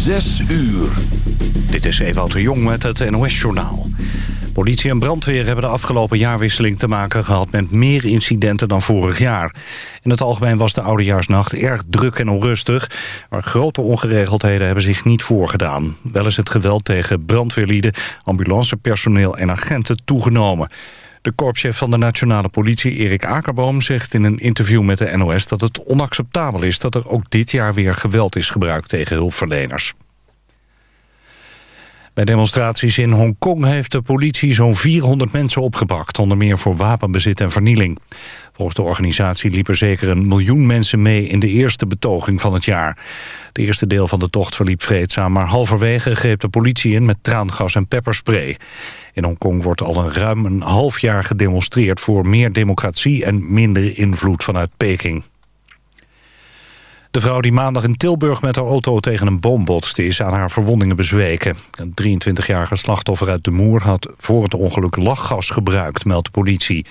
Zes uur. Dit is Ewout de Jong met het NOS-journaal. Politie en brandweer hebben de afgelopen jaarwisseling te maken gehad... met meer incidenten dan vorig jaar. In het algemeen was de oudejaarsnacht erg druk en onrustig... maar grote ongeregeldheden hebben zich niet voorgedaan. Wel is het geweld tegen brandweerlieden, ambulancepersoneel en agenten toegenomen... De korpschef van de nationale politie, Erik Akerboom, zegt in een interview met de NOS dat het onacceptabel is dat er ook dit jaar weer geweld is gebruikt tegen hulpverleners. Bij demonstraties in Hongkong heeft de politie zo'n 400 mensen opgepakt... onder meer voor wapenbezit en vernieling. Volgens de organisatie liepen zeker een miljoen mensen mee... in de eerste betoging van het jaar. Het eerste deel van de tocht verliep vreedzaam... maar halverwege greep de politie in met traangas en pepperspray. In Hongkong wordt al een ruim een half jaar gedemonstreerd... voor meer democratie en minder invloed vanuit Peking. De vrouw die maandag in Tilburg met haar auto tegen een boom botste... is aan haar verwondingen bezweken. Een 23-jarige slachtoffer uit de Moer had voor het ongeluk lachgas gebruikt, meldt de politie.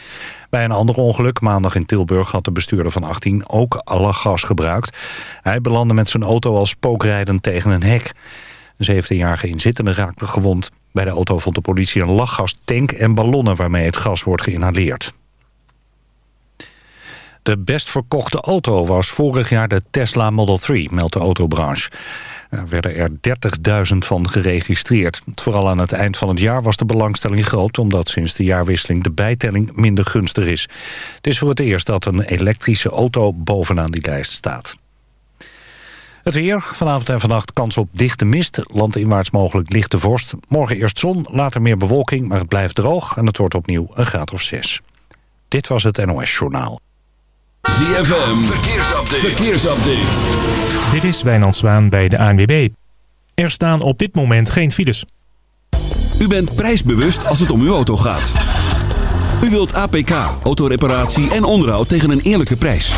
Bij een ander ongeluk, maandag in Tilburg, had de bestuurder van 18 ook lachgas gebruikt. Hij belandde met zijn auto als spookrijdend tegen een hek. Een 17-jarige inzittende raakte gewond. Bij de auto vond de politie een lachgastank en ballonnen waarmee het gas wordt geïnhaleerd. De best verkochte auto was vorig jaar de Tesla Model 3, meldt de autobranche. Er werden er 30.000 van geregistreerd. Vooral aan het eind van het jaar was de belangstelling groot... omdat sinds de jaarwisseling de bijtelling minder gunstig is. Het is voor het eerst dat een elektrische auto bovenaan die lijst staat. Het weer, vanavond en vannacht kans op dichte mist. Landinwaarts mogelijk lichte vorst. Morgen eerst zon, later meer bewolking, maar het blijft droog... en het wordt opnieuw een graad of 6. Dit was het NOS Journaal. ZFM, verkeersupdate. verkeersupdate. Dit is Wijnand Zwaan bij de ANWB. Er staan op dit moment geen files. U bent prijsbewust als het om uw auto gaat. U wilt APK, autoreparatie en onderhoud tegen een eerlijke prijs.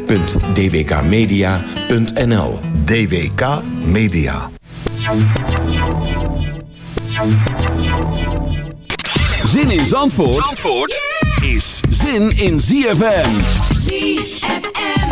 www.dwkmedia.nl DWK Media. Zin in Zandvoort, Zandvoort is zin in ZFM. ZFM.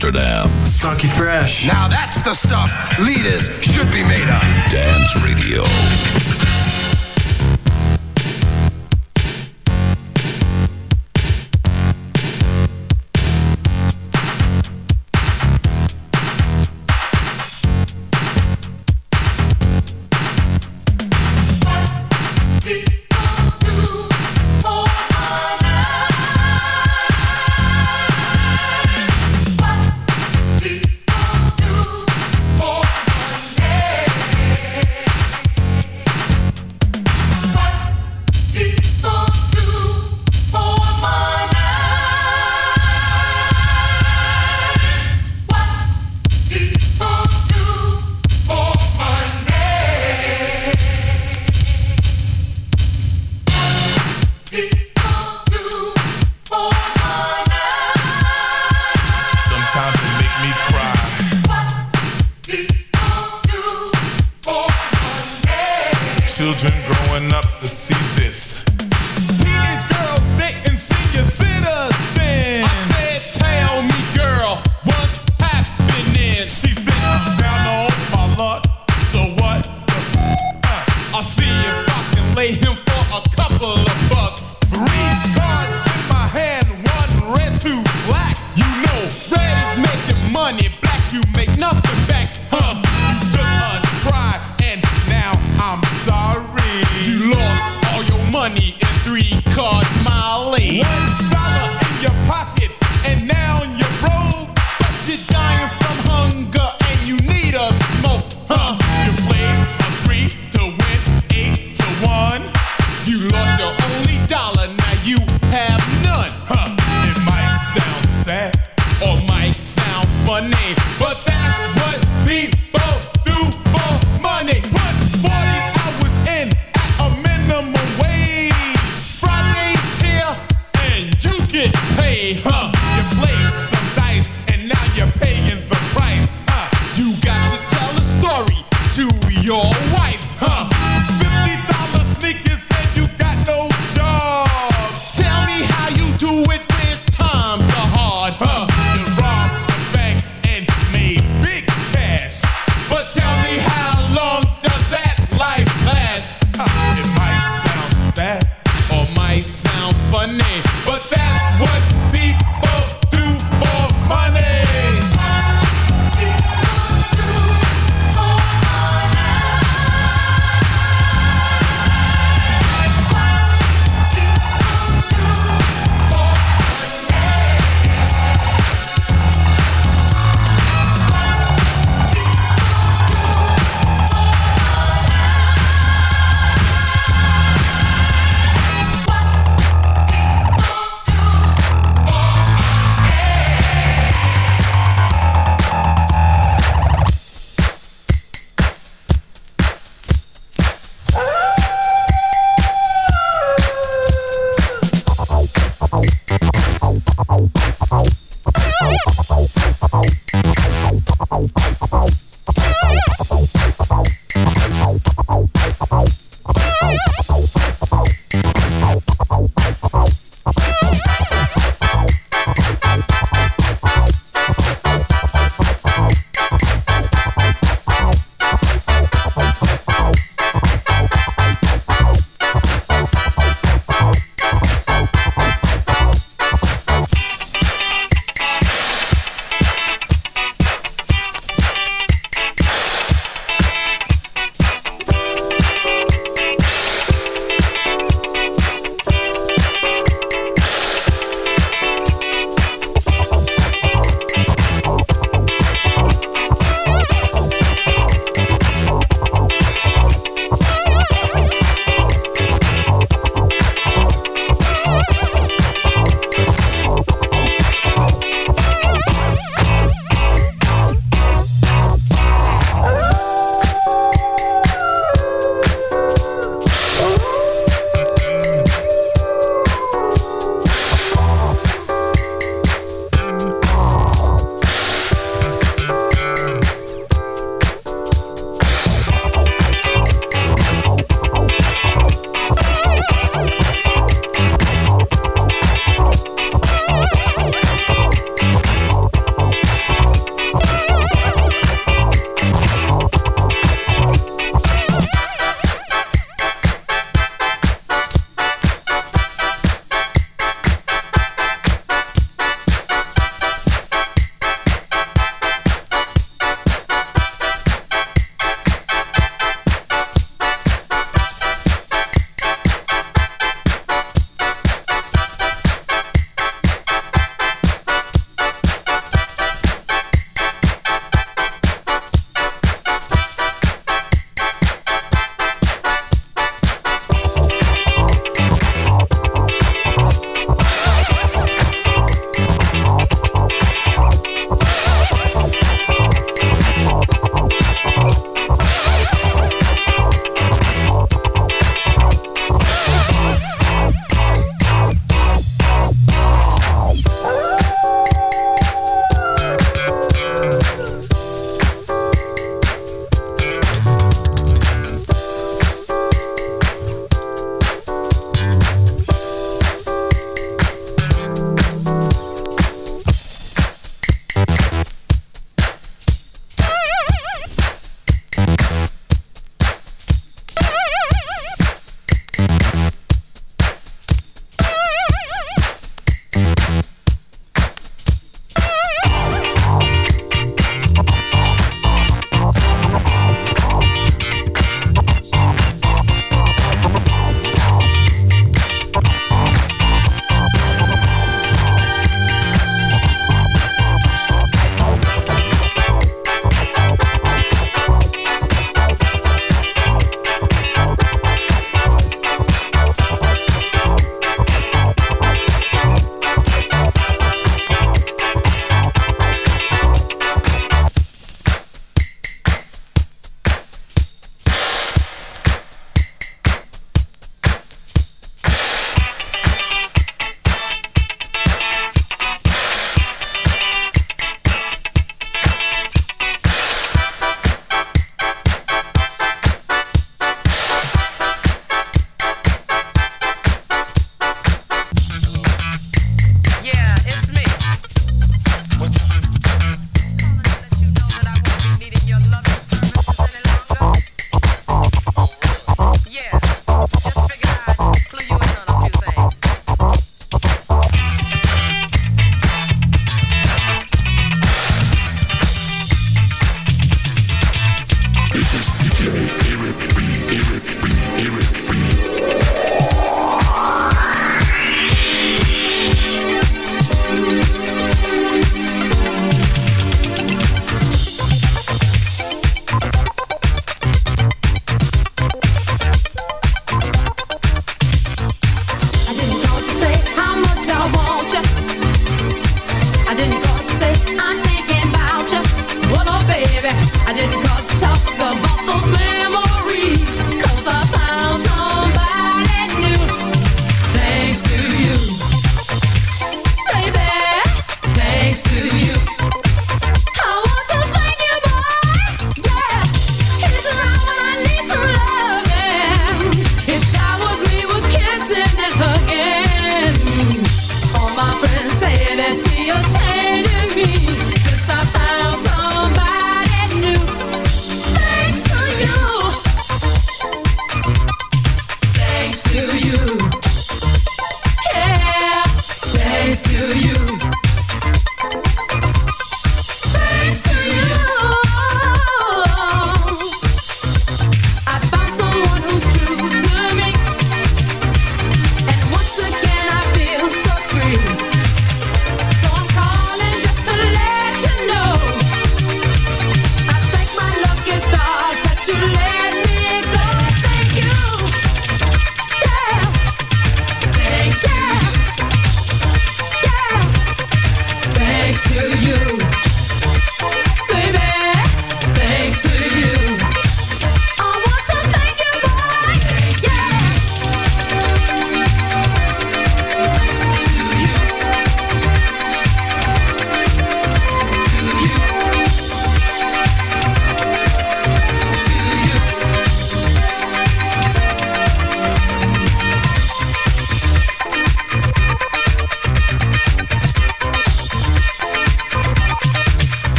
Amsterdam. Funky Fresh. Now that's the stuff leaders should be made of. Dance Radio.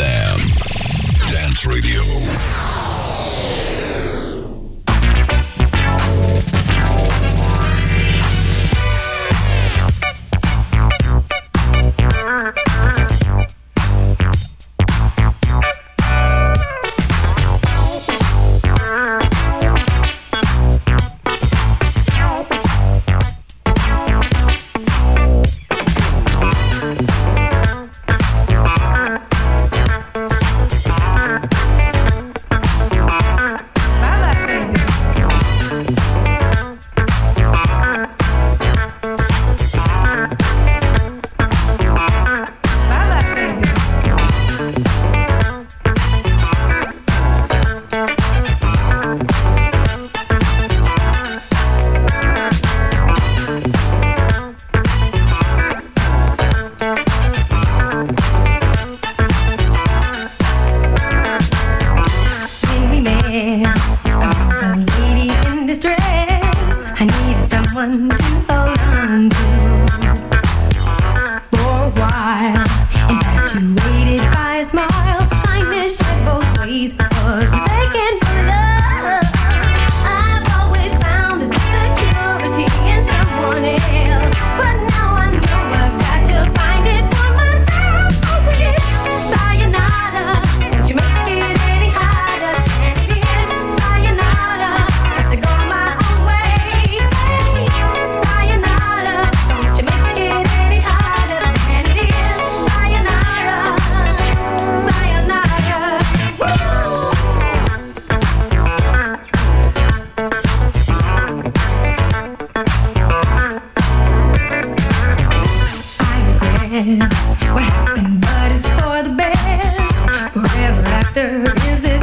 Amsterdam. Dance Radio. What happened, but it's for the best. Forever after is this.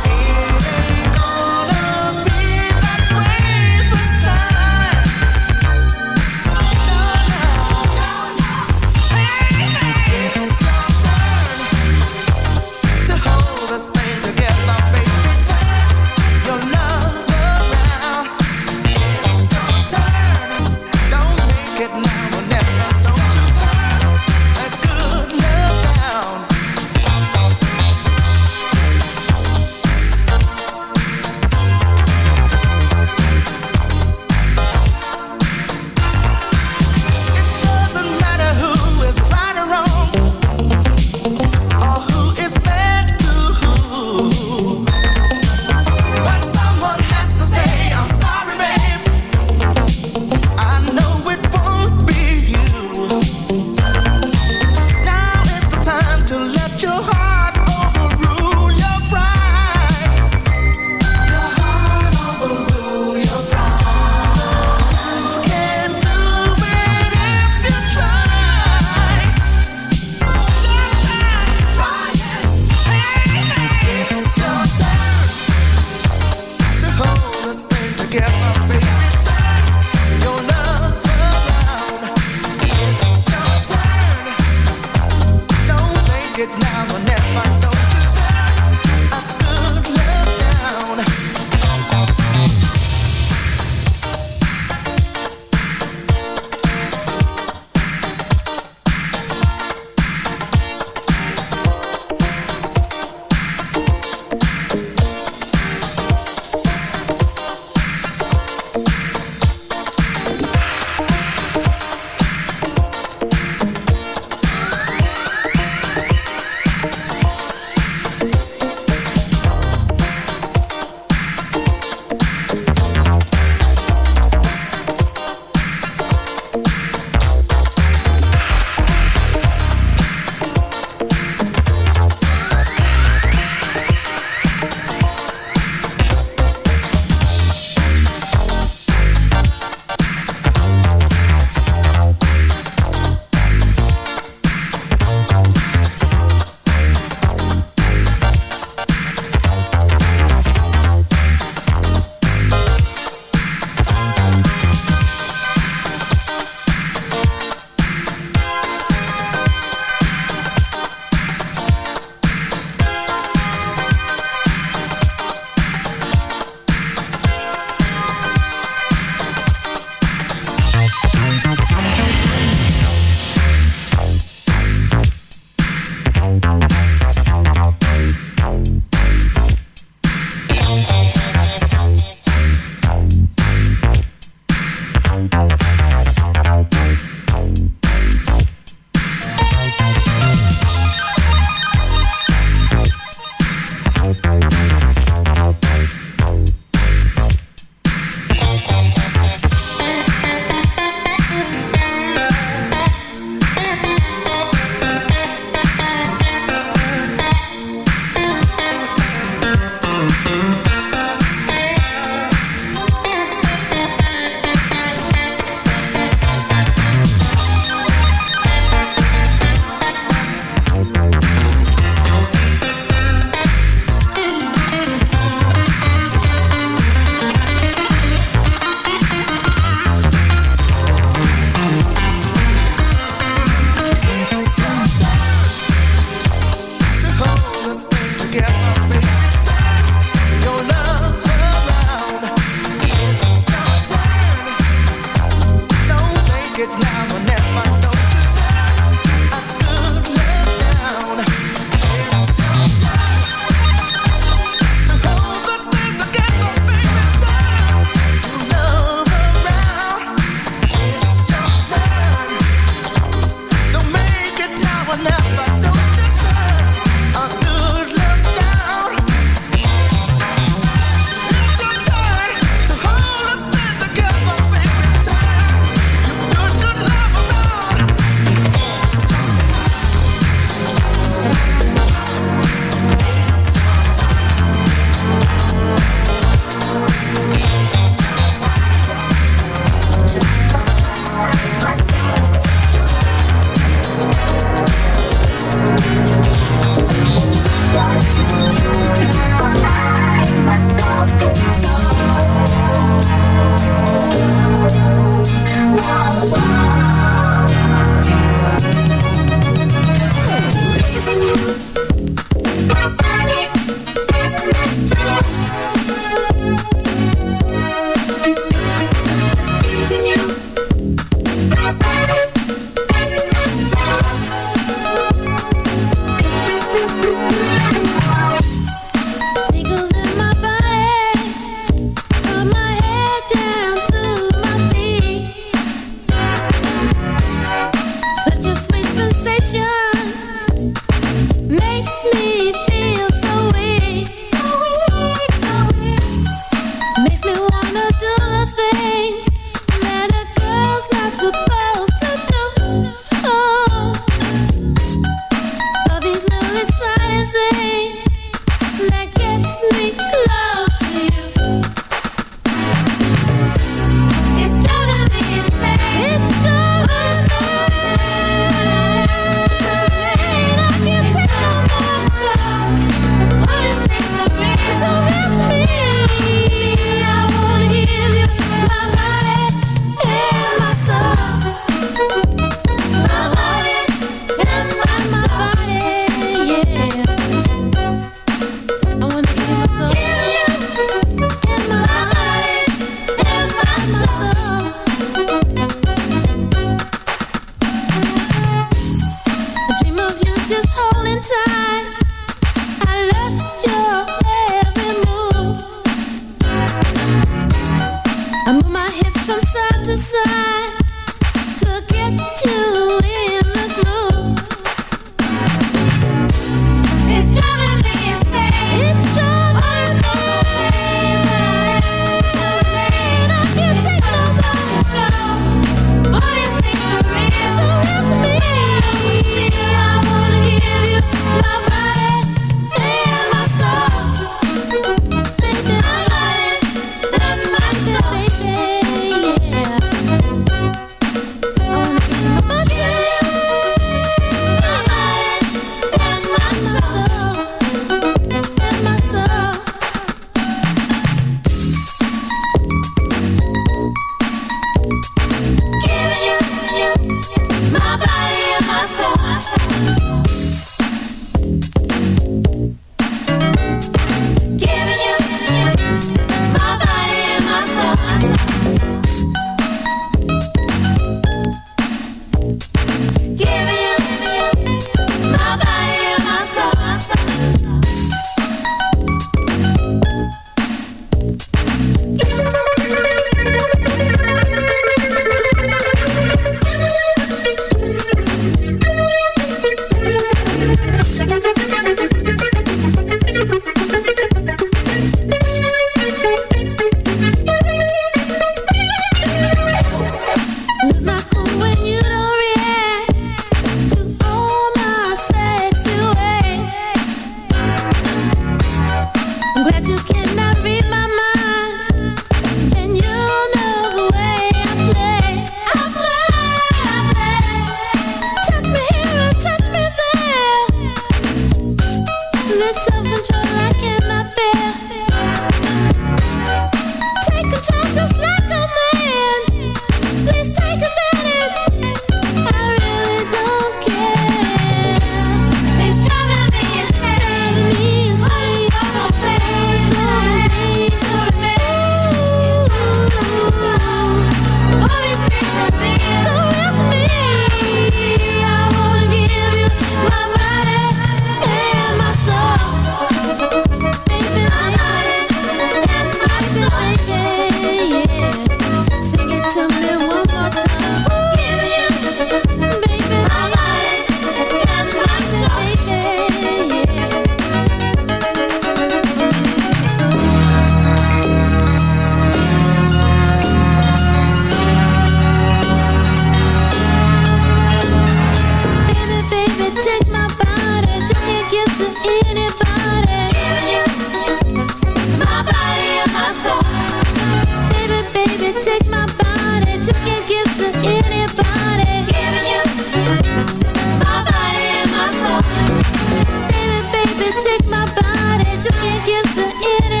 body just can't give to anyone